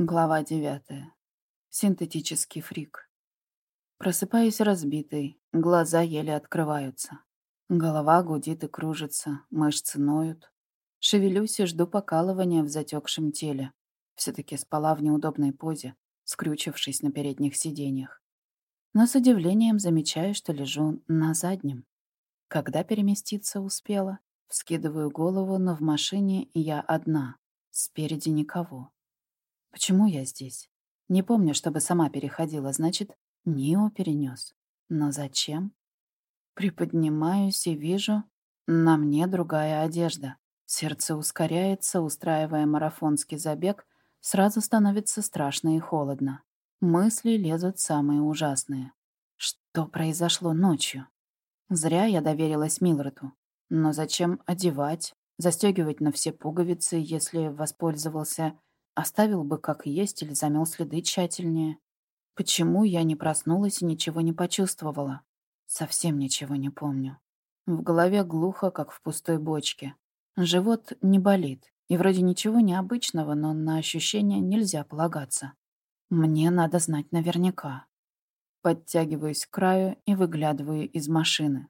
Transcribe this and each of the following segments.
Глава девятая. Синтетический фрик. Просыпаюсь разбитой, глаза еле открываются. Голова гудит и кружится, мышцы ноют. Шевелюсь и жду покалывания в затекшем теле. все таки спала в неудобной позе, скрючившись на передних сиденьях. Но с удивлением замечаю, что лежу на заднем. Когда переместиться успела, вскидываю голову, но в машине я одна, спереди никого. Почему я здесь? Не помню, чтобы сама переходила, значит, Нио перенес. Но зачем? Приподнимаюсь и вижу, на мне другая одежда. Сердце ускоряется, устраивая марафонский забег, сразу становится страшно и холодно. Мысли лезут самые ужасные. Что произошло ночью? Зря я доверилась Милрету. Но зачем одевать, застегивать на все пуговицы, если воспользовался Оставил бы как есть или замел следы тщательнее. Почему я не проснулась и ничего не почувствовала? Совсем ничего не помню. В голове глухо, как в пустой бочке. Живот не болит. И вроде ничего необычного, но на ощущения нельзя полагаться. Мне надо знать наверняка. Подтягиваюсь к краю и выглядываю из машины.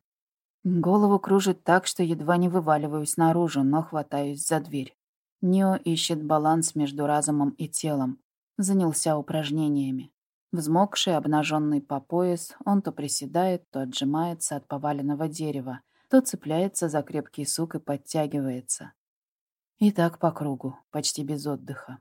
Голову кружит так, что едва не вываливаюсь наружу, но хватаюсь за дверь. Нео ищет баланс между разумом и телом. Занялся упражнениями. Взмокший, обнаженный по пояс, он то приседает, то отжимается от поваленного дерева, то цепляется за крепкий сук и подтягивается. И так по кругу, почти без отдыха.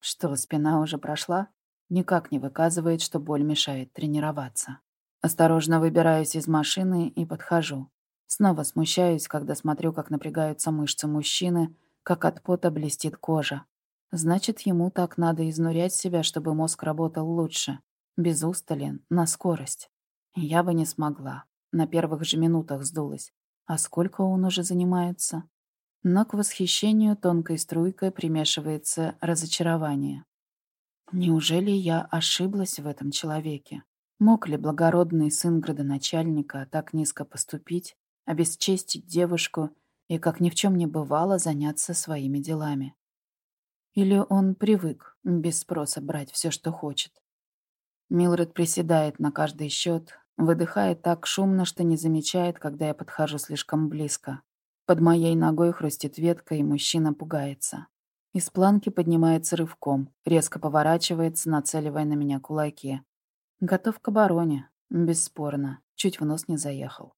Что, спина уже прошла? Никак не выказывает, что боль мешает тренироваться. Осторожно выбираюсь из машины и подхожу. Снова смущаюсь, когда смотрю, как напрягаются мышцы мужчины, как от пота блестит кожа. Значит, ему так надо изнурять себя, чтобы мозг работал лучше. Без устали, на скорость. Я бы не смогла. На первых же минутах сдулась. А сколько он уже занимается? Но к восхищению тонкой струйкой примешивается разочарование. Неужели я ошиблась в этом человеке? Мог ли благородный сын градоначальника так низко поступить, обесчестить девушку и, как ни в чем не бывало, заняться своими делами. Или он привык без спроса брать все, что хочет. Милред приседает на каждый счет, выдыхает так шумно, что не замечает, когда я подхожу слишком близко. Под моей ногой хрустит ветка, и мужчина пугается. Из планки поднимается рывком, резко поворачивается, нацеливая на меня кулаки. Готов к обороне, бесспорно, чуть в нос не заехал.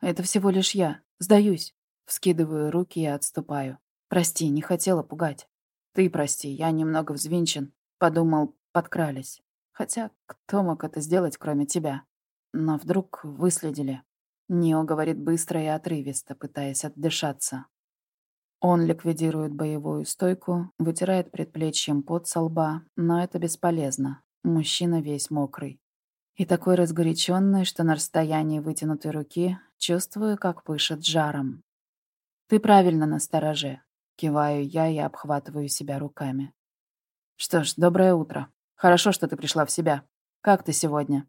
«Это всего лишь я. Сдаюсь. Вскидываю руки и отступаю. Прости, не хотела пугать. Ты прости, я немного взвинчен. Подумал, подкрались. Хотя, кто мог это сделать, кроме тебя? Но вдруг выследили. Нео говорит быстро и отрывисто, пытаясь отдышаться. Он ликвидирует боевую стойку, вытирает предплечьем пот со лба, но это бесполезно. Мужчина весь мокрый. И такой разгоряченный, что на расстоянии вытянутой руки чувствую, как пышет жаром. «Ты правильно на стороже», — киваю я и обхватываю себя руками. «Что ж, доброе утро. Хорошо, что ты пришла в себя. Как ты сегодня?»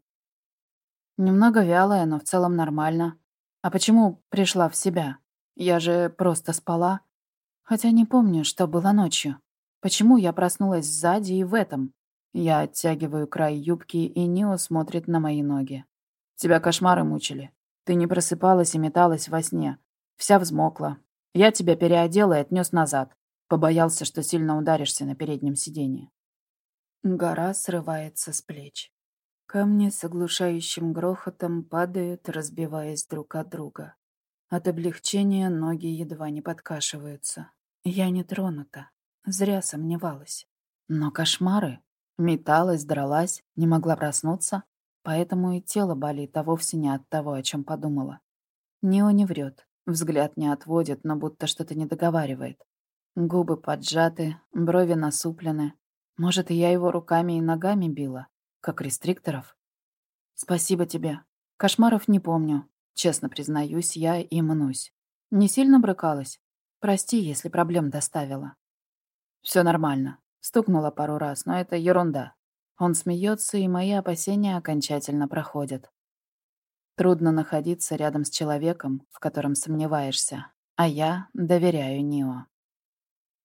«Немного вялая, но в целом нормально. А почему пришла в себя? Я же просто спала. Хотя не помню, что было ночью. Почему я проснулась сзади и в этом?» Я оттягиваю край юбки, и Нио смотрит на мои ноги. «Тебя кошмары мучили. Ты не просыпалась и металась во сне. Вся взмокла, я тебя переодел и отнес назад. Побоялся, что сильно ударишься на переднем сиденье. Гора срывается с плеч. Камни с оглушающим грохотом падают, разбиваясь друг от друга. От облегчения ноги едва не подкашиваются. Я не тронута. Зря сомневалась. Но кошмары. Металась, дралась, не могла проснуться, поэтому и тело болит, а вовсе не от того, о чем подумала. Нео не врет. Взгляд не отводит, но будто что-то не договаривает. Губы поджаты, брови насуплены. Может, и я его руками и ногами била, как рестрикторов? Спасибо тебе. Кошмаров не помню. Честно признаюсь, я и мнусь. Не сильно брыкалась? Прости, если проблем доставила. Все нормально. Стукнула пару раз, но это ерунда. Он смеется, и мои опасения окончательно проходят. Трудно находиться рядом с человеком, в котором сомневаешься, а я доверяю Нио.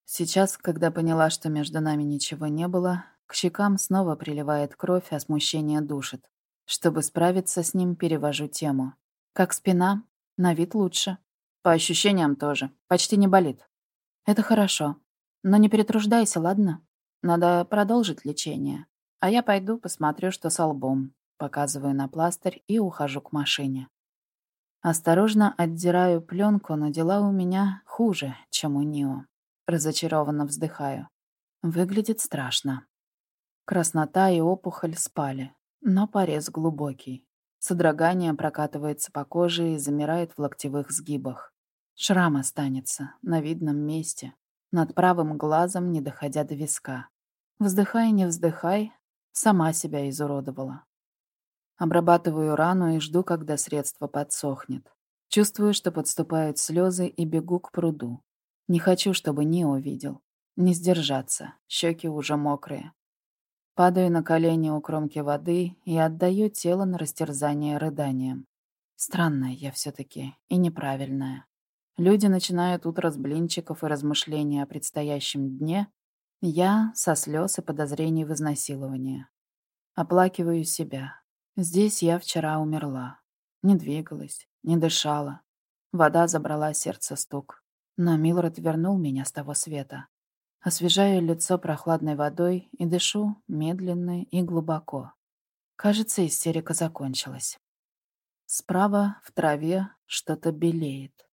Сейчас, когда поняла, что между нами ничего не было, к щекам снова приливает кровь, а смущение душит. Чтобы справиться с ним, перевожу тему. Как спина? На вид лучше. По ощущениям тоже. Почти не болит. Это хорошо. Но не перетруждайся, ладно? Надо продолжить лечение. А я пойду посмотрю, что с лбом. Показываю на пластырь и ухожу к машине. Осторожно отдираю пленку, но дела у меня хуже, чем у Нио. Разочарованно вздыхаю. Выглядит страшно. Краснота и опухоль спали, но порез глубокий. Содрогание прокатывается по коже и замирает в локтевых сгибах. Шрам останется на видном месте, над правым глазом, не доходя до виска. Вздыхай, не вздыхай, сама себя изуродовала. Обрабатываю рану и жду, когда средство подсохнет. Чувствую, что подступают слезы и бегу к пруду. Не хочу, чтобы Нио видел. Не сдержаться, щеки уже мокрые. Падаю на колени у кромки воды и отдаю тело на растерзание рыданием. Странная я все таки и неправильная. Люди начинают утро с блинчиков и размышления о предстоящем дне. Я со слез и подозрений в изнасиловании. Оплакиваю себя. Здесь я вчера умерла. Не двигалась, не дышала. Вода забрала сердце стук. Но Милред вернул меня с того света. Освежаю лицо прохладной водой и дышу медленно и глубоко. Кажется, истерика закончилась. Справа, в траве, что-то белеет.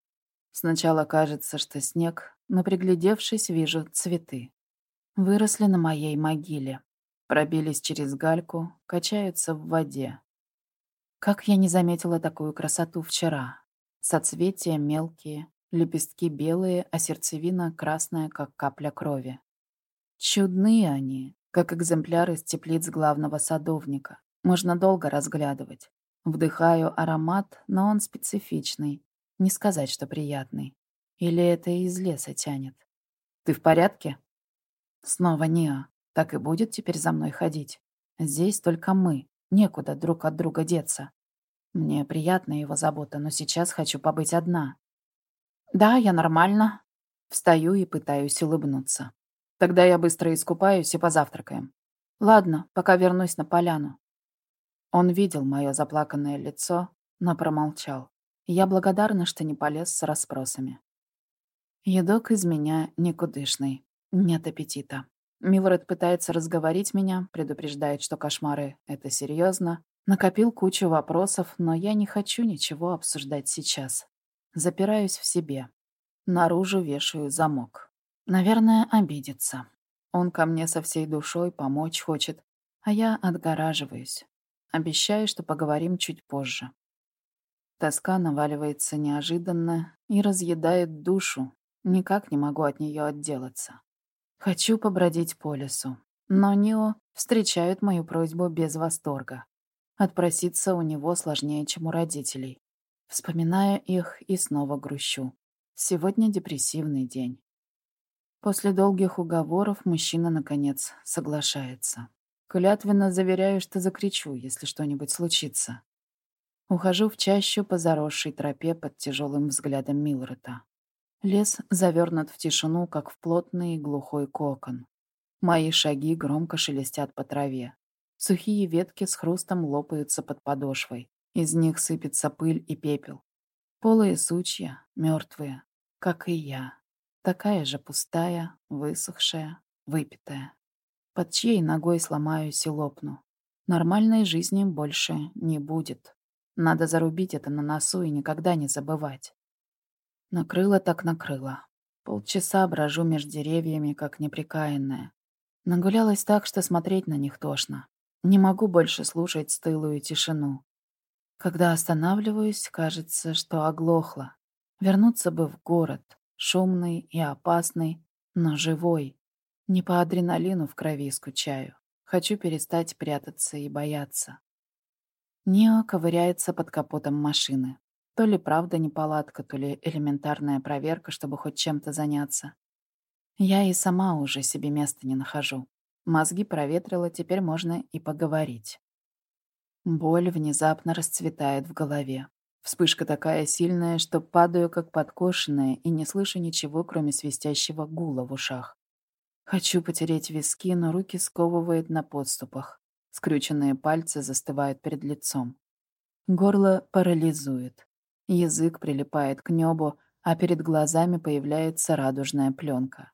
Сначала кажется, что снег, но приглядевшись, вижу цветы. Выросли на моей могиле. Пробились через гальку, качаются в воде. Как я не заметила такую красоту вчера. Соцветия мелкие, Лепестки белые, а сердцевина красная, как капля крови. Чудные они, как экземпляры из теплиц главного садовника. Можно долго разглядывать. Вдыхаю аромат, но он специфичный. Не сказать, что приятный. Или это из леса тянет. «Ты в порядке?» Снова Нео. Так и будет теперь за мной ходить. Здесь только мы. Некуда друг от друга деться. Мне приятна его забота, но сейчас хочу побыть одна. «Да, я нормально». Встаю и пытаюсь улыбнуться. Тогда я быстро искупаюсь и позавтракаем. Ладно, пока вернусь на поляну. Он видел мое заплаканное лицо, но промолчал. Я благодарна, что не полез с расспросами. Едок из меня никудышный. Нет аппетита. Милред пытается разговорить меня, предупреждает, что кошмары — это серьезно. Накопил кучу вопросов, но я не хочу ничего обсуждать сейчас. Запираюсь в себе. Наружу вешаю замок. Наверное, обидится. Он ко мне со всей душой помочь хочет, а я отгораживаюсь. Обещаю, что поговорим чуть позже. Тоска наваливается неожиданно и разъедает душу. Никак не могу от нее отделаться. Хочу побродить по лесу. Но Нио встречает мою просьбу без восторга. Отпроситься у него сложнее, чем у родителей. Вспоминая их и снова грущу. Сегодня депрессивный день. После долгих уговоров мужчина, наконец, соглашается. Клятвенно заверяю, что закричу, если что-нибудь случится. Ухожу в чащу по заросшей тропе под тяжелым взглядом Милрета. Лес завернут в тишину, как в плотный глухой кокон. Мои шаги громко шелестят по траве. Сухие ветки с хрустом лопаются под подошвой. Из них сыпется пыль и пепел. Полые сучья, мертвые, как и я. Такая же пустая, высохшая, выпитая. Под чьей ногой сломаюсь и лопну. Нормальной жизни больше не будет. Надо зарубить это на носу и никогда не забывать. Накрыло так накрыло. Полчаса брожу между деревьями, как неприкаянная. Нагулялась так, что смотреть на них тошно. Не могу больше слушать стылую тишину. Когда останавливаюсь, кажется, что оглохла. Вернуться бы в город, шумный и опасный, но живой. Не по адреналину в крови скучаю. Хочу перестать прятаться и бояться. Нео ковыряется под капотом машины. То ли правда неполадка, то ли элементарная проверка, чтобы хоть чем-то заняться. Я и сама уже себе места не нахожу. Мозги проветрила, теперь можно и поговорить. Боль внезапно расцветает в голове. Вспышка такая сильная, что падаю как подкошенная и не слышу ничего, кроме свистящего гула в ушах. Хочу потереть виски, но руки сковывает на подступах. Скрюченные пальцы застывают перед лицом. Горло парализует. Язык прилипает к небу, а перед глазами появляется радужная пленка.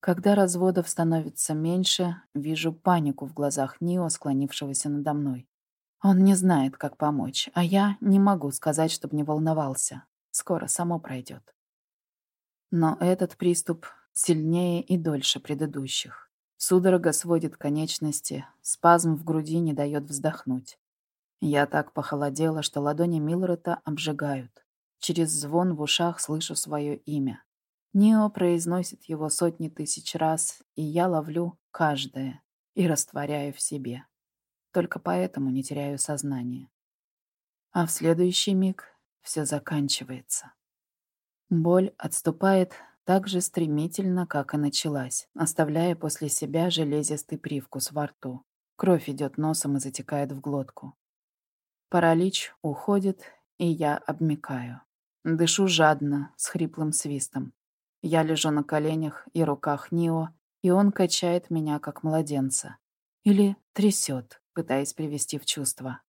Когда разводов становится меньше, вижу панику в глазах Нио, склонившегося надо мной. Он не знает, как помочь, а я не могу сказать, чтобы не волновался. Скоро само пройдет. Но этот приступ сильнее и дольше предыдущих. Судорога сводит конечности, спазм в груди не дает вздохнуть. Я так похолодела, что ладони Милрета обжигают. Через звон в ушах слышу свое имя. Нио произносит его сотни тысяч раз, и я ловлю каждое и растворяю в себе. Только поэтому не теряю сознание. А в следующий миг все заканчивается. Боль отступает так же стремительно, как и началась, оставляя после себя железистый привкус во рту. Кровь идет носом и затекает в глотку. Паралич уходит, и я обмикаю. Дышу жадно, с хриплым свистом. Я лежу на коленях и руках Нио, и он качает меня, как младенца. Или трясет, пытаясь привести в чувство.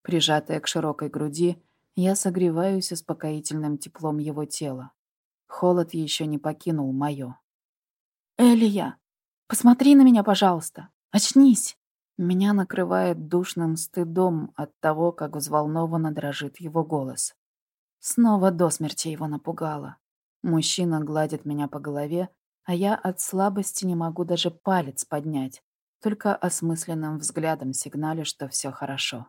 Прижатая к широкой груди, я согреваюсь успокоительным теплом его тела. Холод еще не покинул мое. «Элия, посмотри на меня, пожалуйста! Очнись!» Меня накрывает душным стыдом от того, как взволнованно дрожит его голос. Снова до смерти его напугало. Мужчина гладит меня по голове, а я от слабости не могу даже палец поднять, только осмысленным взглядом сигналю, что все хорошо.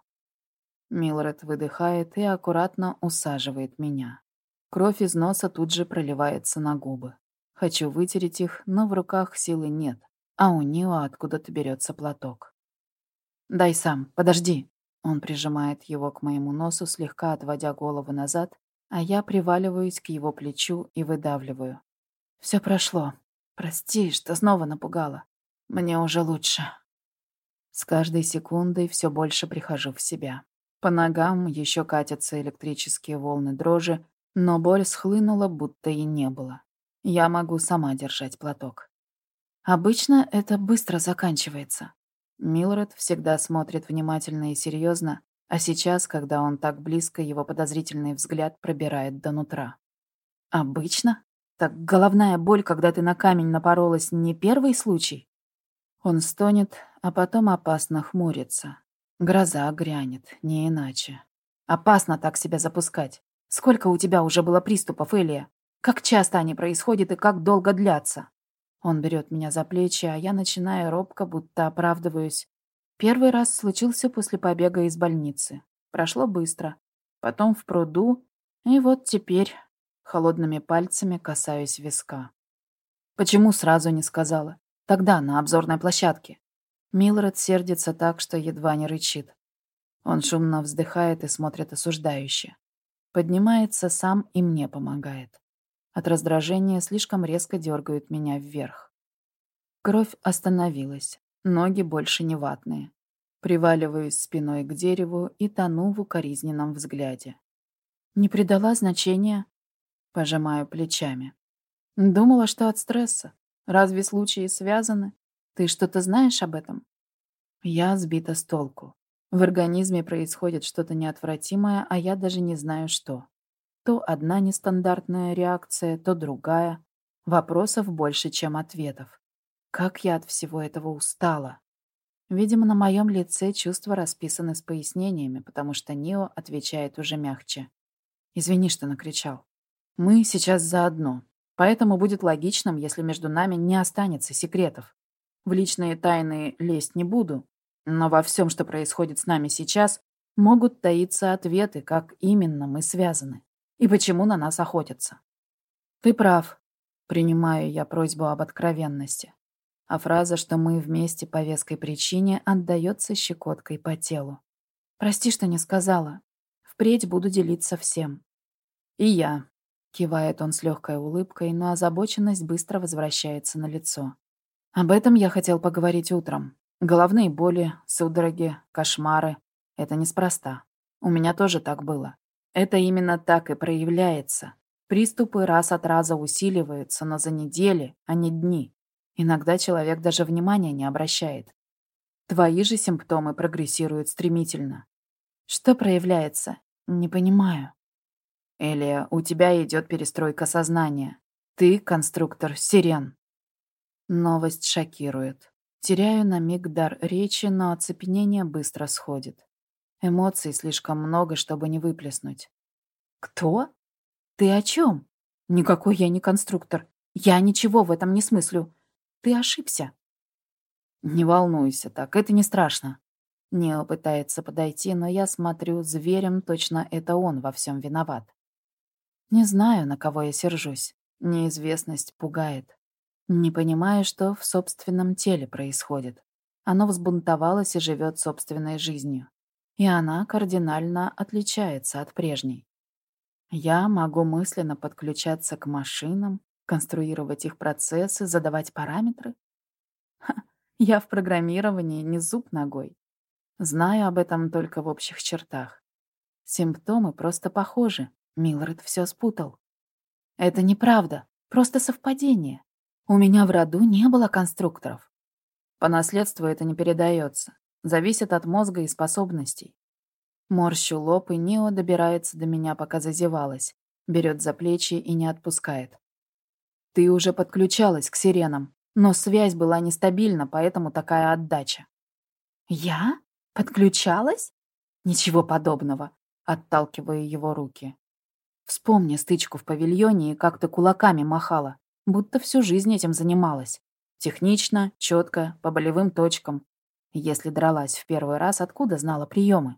Милред выдыхает и аккуратно усаживает меня. Кровь из носа тут же проливается на губы. Хочу вытереть их, но в руках силы нет, а у Нио откуда-то берется платок. «Дай сам, подожди!» Он прижимает его к моему носу, слегка отводя голову назад, а я приваливаюсь к его плечу и выдавливаю. Все прошло. Прости, что снова напугала. Мне уже лучше. С каждой секундой все больше прихожу в себя. По ногам еще катятся электрические волны дрожи, но боль схлынула, будто и не было. Я могу сама держать платок. Обычно это быстро заканчивается. Милред всегда смотрит внимательно и серьезно, а сейчас, когда он так близко, его подозрительный взгляд пробирает до нутра. Обычно? Так головная боль, когда ты на камень напоролась, не первый случай? Он стонет, а потом опасно хмурится. Гроза грянет, не иначе. Опасно так себя запускать. Сколько у тебя уже было приступов, Элия? Как часто они происходят и как долго длятся? Он берет меня за плечи, а я начинаю робко, будто оправдываюсь. Первый раз случился после побега из больницы. Прошло быстро. Потом в пруду. И вот теперь холодными пальцами касаюсь виска. Почему сразу не сказала? Тогда, на обзорной площадке. Милред сердится так, что едва не рычит. Он шумно вздыхает и смотрит осуждающе. Поднимается сам и мне помогает. От раздражения слишком резко дергают меня вверх. Кровь остановилась, ноги больше не ватные. Приваливаюсь спиной к дереву и тону в укоризненном взгляде. Не придала значения, пожимаю плечами. Думала, что от стресса. Разве случаи связаны? Ты что-то знаешь об этом? Я сбита с толку. В организме происходит что-то неотвратимое, а я даже не знаю что. То одна нестандартная реакция, то другая. Вопросов больше, чем ответов. Как я от всего этого устала. Видимо, на моем лице чувства расписаны с пояснениями, потому что Нио отвечает уже мягче. «Извини, что накричал. Мы сейчас заодно, поэтому будет логичным, если между нами не останется секретов. В личные тайны лезть не буду, но во всем, что происходит с нами сейчас, могут таиться ответы, как именно мы связаны и почему на нас охотятся. Ты прав. Принимаю я просьбу об откровенности. А фраза, что мы вместе по веской причине, отдается щекоткой по телу. Прости, что не сказала. Впредь буду делиться всем. И я. Кивает он с легкой улыбкой, но озабоченность быстро возвращается на лицо. Об этом я хотел поговорить утром. Головные боли, судороги, кошмары — это неспроста. У меня тоже так было. Это именно так и проявляется. Приступы раз от раза усиливаются, но за недели, а не дни. Иногда человек даже внимания не обращает. Твои же симптомы прогрессируют стремительно. Что проявляется? Не понимаю. Элия, у тебя идет перестройка сознания. Ты конструктор сирен. Новость шокирует. Теряю на миг дар речи, но оцепенение быстро сходит. Эмоций слишком много, чтобы не выплеснуть. Кто? Ты о чем? Никакой я не конструктор. Я ничего в этом не смыслю. Ты ошибся. Не волнуйся так, это не страшно. Нео пытается подойти, но я смотрю, зверем точно это он во всем виноват. Не знаю, на кого я сержусь. Неизвестность пугает. Не понимаю, что в собственном теле происходит. Оно взбунтовалось и живет собственной жизнью. И она кардинально отличается от прежней. Я могу мысленно подключаться к машинам, конструировать их процессы, задавать параметры. Ха, я в программировании не зуб ногой. Знаю об этом только в общих чертах. Симптомы просто похожи. Милред все спутал. Это неправда, просто совпадение. У меня в роду не было конструкторов. По наследству это не передается. Зависит от мозга и способностей. Морщу лоб, и Нио добирается до меня, пока зазевалась. Берет за плечи и не отпускает. Ты уже подключалась к сиренам, но связь была нестабильна, поэтому такая отдача. Я? Подключалась? Ничего подобного. Отталкиваю его руки. Вспомни стычку в павильоне и как ты кулаками махала, будто всю жизнь этим занималась. Технично, четко, по болевым точкам. Если дралась в первый раз, откуда знала приемы?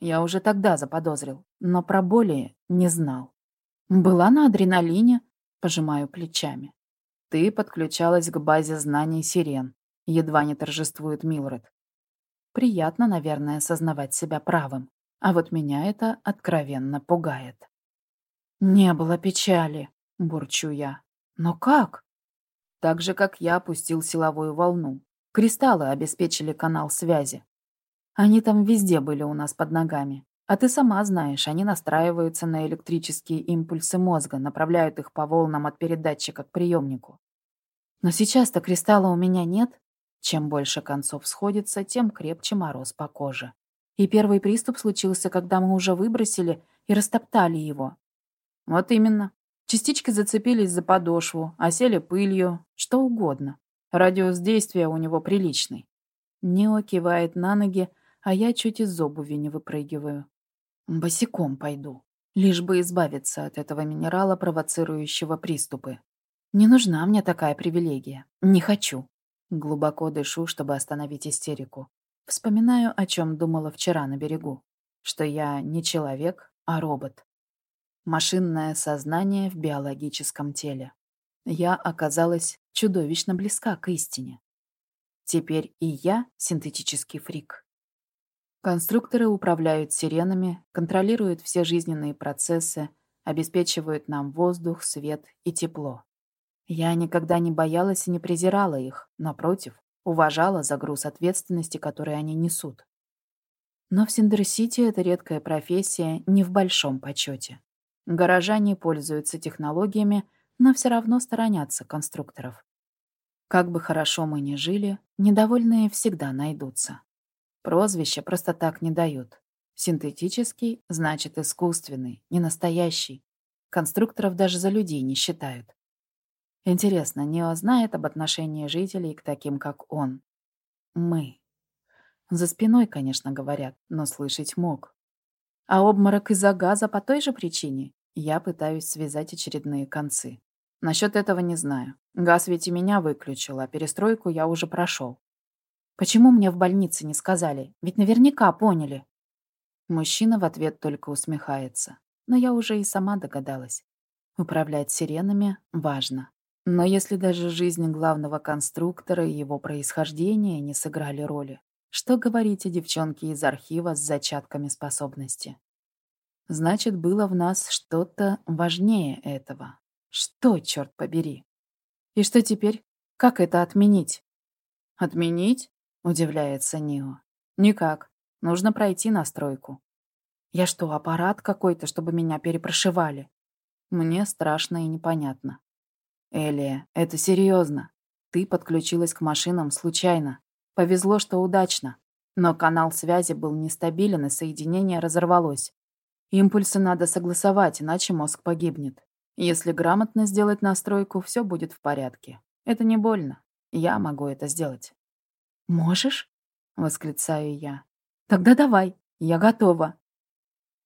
Я уже тогда заподозрил, но про боли не знал. Была на адреналине, пожимаю плечами. Ты подключалась к базе знаний сирен. Едва не торжествует Милред. Приятно, наверное, осознавать себя правым. А вот меня это откровенно пугает. «Не было печали», — бурчу я. «Но как?» Так же, как я опустил силовую волну. Кристаллы обеспечили канал связи. Они там везде были у нас под ногами. А ты сама знаешь, они настраиваются на электрические импульсы мозга, направляют их по волнам от передатчика к приемнику. Но сейчас-то кристалла у меня нет. Чем больше концов сходится, тем крепче мороз по коже. И первый приступ случился, когда мы уже выбросили и растоптали его. Вот именно. Частички зацепились за подошву, осели пылью, что угодно. Радиус действия у него приличный. Нео кивает на ноги, а я чуть из обуви не выпрыгиваю. Босиком пойду, лишь бы избавиться от этого минерала, провоцирующего приступы. Не нужна мне такая привилегия. Не хочу. Глубоко дышу, чтобы остановить истерику. Вспоминаю, о чем думала вчера на берегу. Что я не человек, а робот. Машинное сознание в биологическом теле. Я оказалась чудовищно близка к истине. Теперь и я синтетический фрик. Конструкторы управляют сиренами, контролируют все жизненные процессы, обеспечивают нам воздух, свет и тепло. Я никогда не боялась и не презирала их, напротив, уважала за груз ответственности, который они несут. Но в Синдер-Сити эта редкая профессия не в большом почете. Горожане пользуются технологиями, но все равно сторонятся конструкторов. Как бы хорошо мы ни жили, недовольные всегда найдутся. Прозвища просто так не дают. Синтетический значит искусственный, не настоящий. Конструкторов даже за людей не считают. Интересно, Нео знает об отношении жителей к таким, как он? Мы. За спиной, конечно, говорят, но слышать мог. А обморок из-за газа по той же причине? Я пытаюсь связать очередные концы. Насчет этого не знаю. Газ ведь и меня выключил, а перестройку я уже прошел. Почему мне в больнице не сказали? Ведь наверняка поняли. Мужчина в ответ только усмехается. Но я уже и сама догадалась. Управлять сиренами важно. Но если даже жизнь главного конструктора и его происхождение не сыграли роли, что говорить о девчонке из архива с зачатками способности? Значит, было в нас что-то важнее этого. Что, черт побери? И что теперь? Как это отменить? Отменить? Удивляется Нио. Никак. Нужно пройти настройку. Я что, аппарат какой-то, чтобы меня перепрошивали? Мне страшно и непонятно. Элия, это серьезно. Ты подключилась к машинам случайно. Повезло, что удачно. Но канал связи был нестабилен, и соединение разорвалось. Импульсы надо согласовать, иначе мозг погибнет. Если грамотно сделать настройку, все будет в порядке. Это не больно. Я могу это сделать. «Можешь?» — восклицаю я. «Тогда давай, я готова».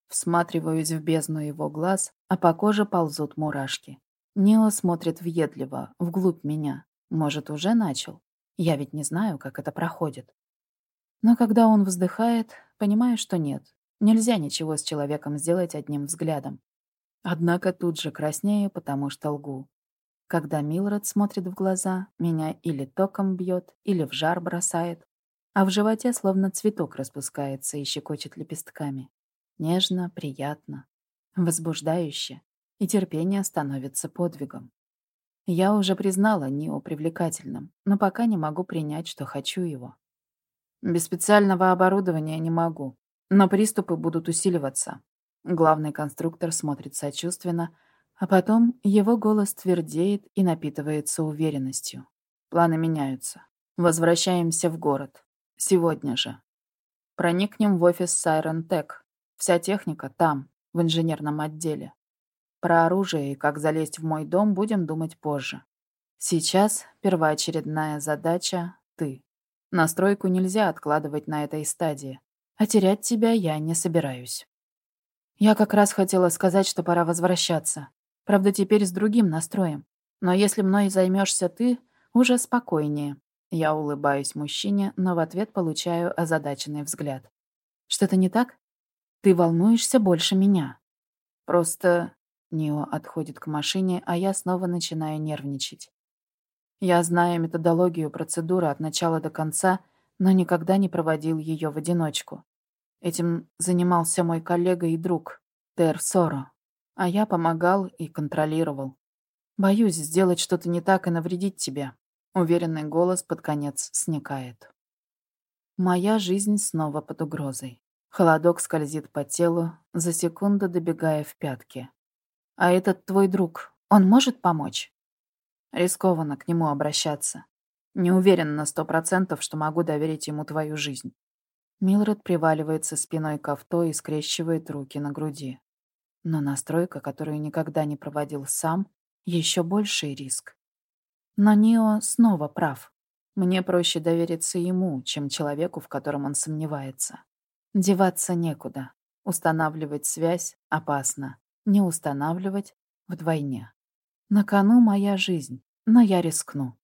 Всматриваюсь в бездну его глаз, а по коже ползут мурашки. Нео смотрит въедливо, вглубь меня. Может, уже начал? Я ведь не знаю, как это проходит. Но когда он вздыхает, понимаю, что нет. Нельзя ничего с человеком сделать одним взглядом. Однако тут же краснею, потому что лгу. Когда Милред смотрит в глаза, меня или током бьет, или в жар бросает, а в животе словно цветок распускается и щекочет лепестками. Нежно, приятно, возбуждающе, и терпение становится подвигом. Я уже признала Нио привлекательным, но пока не могу принять, что хочу его. Без специального оборудования не могу, но приступы будут усиливаться. Главный конструктор смотрит сочувственно, а потом его голос твердеет и напитывается уверенностью. Планы меняются. Возвращаемся в город. Сегодня же. Проникнем в офис Siren Tech. Вся техника там, в инженерном отделе. Про оружие и как залезть в мой дом будем думать позже. Сейчас первоочередная задача — ты. Настройку нельзя откладывать на этой стадии. А терять тебя я не собираюсь. Я как раз хотела сказать, что пора возвращаться. Правда, теперь с другим настроем. Но если мной займешься ты, уже спокойнее. Я улыбаюсь мужчине, но в ответ получаю озадаченный взгляд. Что-то не так? Ты волнуешься больше меня. Просто... Нио отходит к машине, а я снова начинаю нервничать. Я знаю методологию процедуры от начала до конца, но никогда не проводил ее в одиночку. Этим занимался мой коллега и друг, Тер Соро, а я помогал и контролировал. Боюсь сделать что-то не так и навредить тебе. Уверенный голос под конец сникает. Моя жизнь снова под угрозой. Холодок скользит по телу, за секунду добегая в пятки. А этот твой друг, он может помочь? Рискованно к нему обращаться. Не уверен на сто процентов, что могу доверить ему твою жизнь. Милред приваливается спиной к авто и скрещивает руки на груди. Но настройка, которую никогда не проводил сам, еще больший риск. Но Нио снова прав. Мне проще довериться ему, чем человеку, в котором он сомневается. Деваться некуда. Устанавливать связь опасно. Не устанавливать вдвойне. На кону моя жизнь, но я рискну.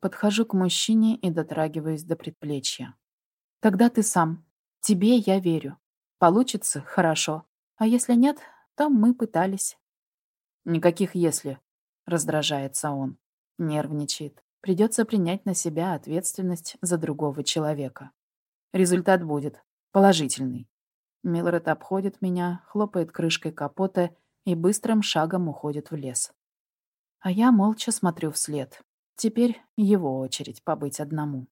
Подхожу к мужчине и дотрагиваюсь до предплечья. Тогда ты сам. Тебе я верю. Получится — хорошо. А если нет, то мы пытались. Никаких «если», — раздражается он. Нервничает. Придется принять на себя ответственность за другого человека. Результат будет положительный. Милред обходит меня, хлопает крышкой капота и быстрым шагом уходит в лес. А я молча смотрю вслед. Теперь его очередь побыть одному.